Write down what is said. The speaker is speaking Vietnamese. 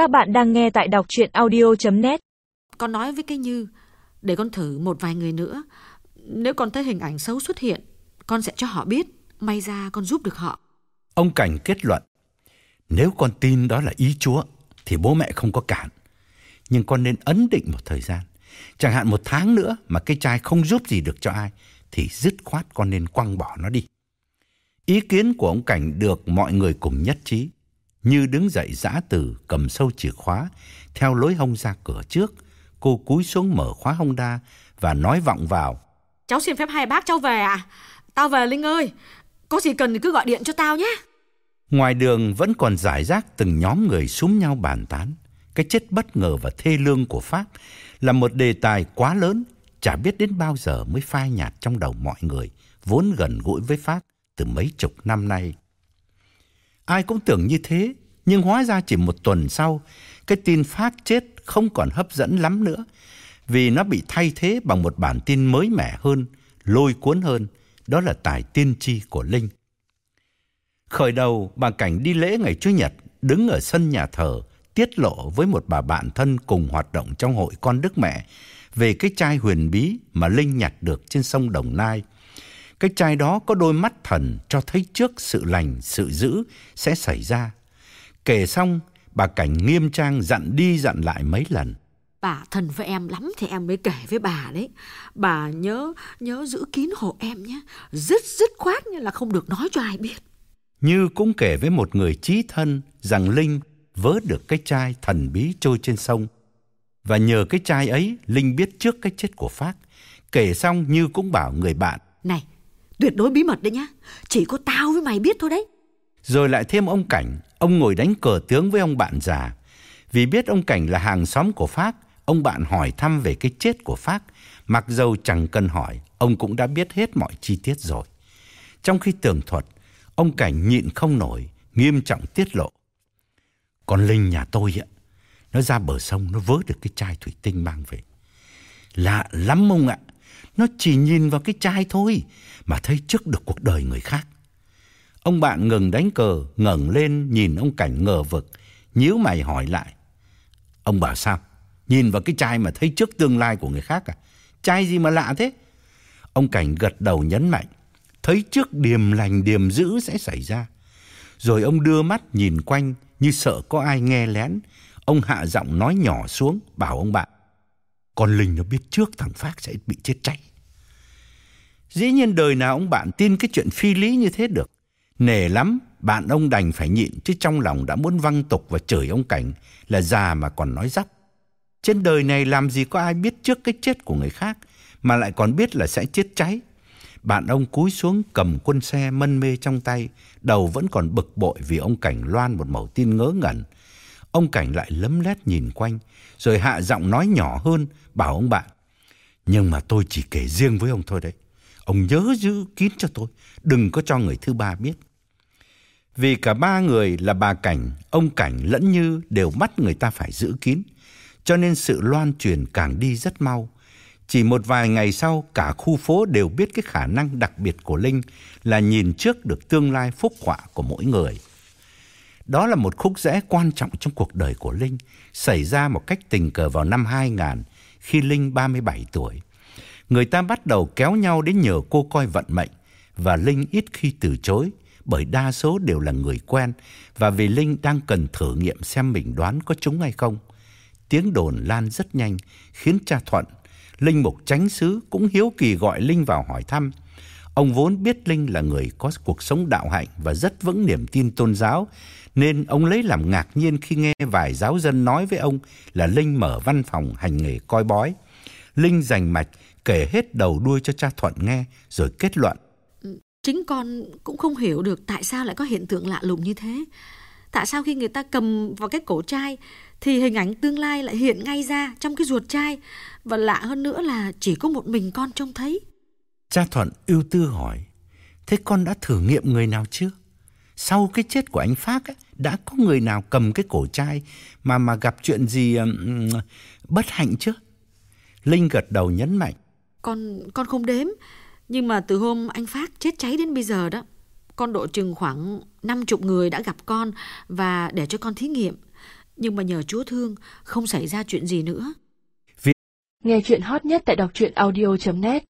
Các bạn đang nghe tại đọc chuyện audio.net Con nói với cái Như Để con thử một vài người nữa. Nếu con thấy hình ảnh xấu xuất hiện Con sẽ cho họ biết. May ra con giúp được họ. Ông Cảnh kết luận Nếu con tin đó là ý Chúa Thì bố mẹ không có cản. Nhưng con nên ấn định một thời gian. Chẳng hạn một tháng nữa Mà cái trai không giúp gì được cho ai Thì dứt khoát con nên quăng bỏ nó đi. Ý kiến của ông Cảnh được mọi người cùng nhất trí Như đứng dậy giã từ cầm sâu chìa khóa Theo lối hông ra cửa trước Cô cúi xuống mở khóa hông đa Và nói vọng vào Cháu xin phép hai bác cháu về à Tao về Linh ơi Có gì cần thì cứ gọi điện cho tao nhé Ngoài đường vẫn còn giải rác từng nhóm người súm nhau bàn tán. Cái chết bất ngờ và thê lương của Pháp là một đề tài quá lớn, chả biết đến bao giờ mới phai nhạt trong đầu mọi người, vốn gần gũi với Pháp từ mấy chục năm nay. Ai cũng tưởng như thế, nhưng hóa ra chỉ một tuần sau, cái tin phát chết không còn hấp dẫn lắm nữa, vì nó bị thay thế bằng một bản tin mới mẻ hơn, lôi cuốn hơn, đó là tài tiên tri của Linh. Khởi đầu, bà Cảnh đi lễ ngày Chủ nhật, đứng ở sân nhà thờ, tiết lộ với một bà bạn thân cùng hoạt động trong hội con Đức Mẹ về cái chai huyền bí mà Linh nhặt được trên sông Đồng Nai. Cái chai đó có đôi mắt thần cho thấy trước sự lành, sự dữ sẽ xảy ra. Kể xong, bà Cảnh nghiêm trang dặn đi dặn lại mấy lần. Bà thân với em lắm thì em mới kể với bà đấy Bà nhớ nhớ giữ kín hộ em nhé Dứt dứt khoát như là không được nói cho ai biết Như cũng kể với một người trí thân rằng Linh vớ được cái chai thần bí trôi trên sông. Và nhờ cái chai ấy, Linh biết trước cái chết của Phát. Kể xong Như cũng bảo người bạn. Này, tuyệt đối bí mật đấy nhá Chỉ có tao với mày biết thôi đấy Rồi lại thêm ông Cảnh, ông ngồi đánh cờ tướng với ông bạn già. Vì biết ông Cảnh là hàng xóm của Phát, ông bạn hỏi thăm về cái chết của Phát. Mặc dầu chẳng cần hỏi, ông cũng đã biết hết mọi chi tiết rồi. Trong khi tường thuật, ông Cảnh nhịn không nổi, nghiêm trọng tiết lộ. Con Linh nhà tôi ạ, nó ra bờ sông nó vớ được cái chai thủy tinh mang về. Lạ lắm ông ạ, nó chỉ nhìn vào cái chai thôi mà thấy trước được cuộc đời người khác. Ông bạn ngừng đánh cờ, ngẩng lên nhìn ông Cảnh ngờ vực, nhíu mày hỏi lại. Ông bảo sao? Nhìn vào cái chai mà thấy trước tương lai của người khác à? Chai gì mà lạ thế? Ông Cảnh gật đầu nhấn mạnh, thấy trước điềm lành điềm dữ sẽ xảy ra. Rồi ông đưa mắt nhìn quanh như sợ có ai nghe lén. Ông hạ giọng nói nhỏ xuống, bảo ông bạn. Con Linh nó biết trước thằng Phát sẽ bị chết cháy. Dĩ nhiên đời nào ông bạn tin cái chuyện phi lý như thế được. Nể lắm, bạn ông đành phải nhịn chứ trong lòng đã muốn văng tục và chửi ông Cảnh là già mà còn nói dắp Trên đời này làm gì có ai biết trước cái chết của người khác mà lại còn biết là sẽ chết cháy. Bạn ông cúi xuống cầm quân xe mân mê trong tay, đầu vẫn còn bực bội vì ông Cảnh loan một mẩu tin ngớ ngẩn. Ông Cảnh lại lấm lét nhìn quanh, rồi hạ giọng nói nhỏ hơn, bảo ông bạn. Nhưng mà tôi chỉ kể riêng với ông thôi đấy. Ông nhớ giữ kín cho tôi, đừng có cho người thứ ba biết. Vì cả ba người là bà Cảnh, ông Cảnh lẫn Như đều bắt người ta phải giữ kín, cho nên sự loan truyền càng đi rất mau. Chỉ một vài ngày sau, cả khu phố đều biết cái khả năng đặc biệt của Linh là nhìn trước được tương lai phúc họa của mỗi người. Đó là một khúc rẽ quan trọng trong cuộc đời của Linh, xảy ra một cách tình cờ vào năm 2000, khi Linh 37 tuổi. Người ta bắt đầu kéo nhau đến nhờ cô coi vận mệnh, và Linh ít khi từ chối, bởi đa số đều là người quen, và vì Linh đang cần thử nghiệm xem mình đoán có trúng hay không. Tiếng đồn lan rất nhanh, khiến cha Thuận Linh mục tránh xứ cũng hiếu kỳ gọi Linh vào hỏi thăm. Ông vốn biết Linh là người có cuộc sống đạo hạnh và rất vững niềm tin tôn giáo, nên ông lấy làm ngạc nhiên khi nghe vài giáo dân nói với ông là Linh mở văn phòng hành nghề coi bói. Linh dành mạch kể hết đầu đuôi cho cha Thuận nghe rồi kết luận. Ừ, chính con cũng không hiểu được tại sao lại có hiện tượng lạ lùng như thế. Tại sao khi người ta cầm vào cái cổ chai thì hình ảnh tương lai lại hiện ngay ra trong cái ruột chai và lạ hơn nữa là chỉ có một mình con trông thấy. Cha Thuận ưu tư hỏi, thế con đã thử nghiệm người nào chưa? Sau cái chết của anh Phát ấy, đã có người nào cầm cái cổ chai mà mà gặp chuyện gì um, bất hạnh chưa? Linh gật đầu nhấn mạnh. Con con không đếm, nhưng mà từ hôm anh Phát chết cháy đến bây giờ đó, con độ chừng khoảng 50 người đã gặp con và để cho con thí nghiệm. Nhưng mà nhờ Chúa thương, không xảy ra chuyện gì nữa. Nghe chuyện hot nhất tại đọc truyện audio.net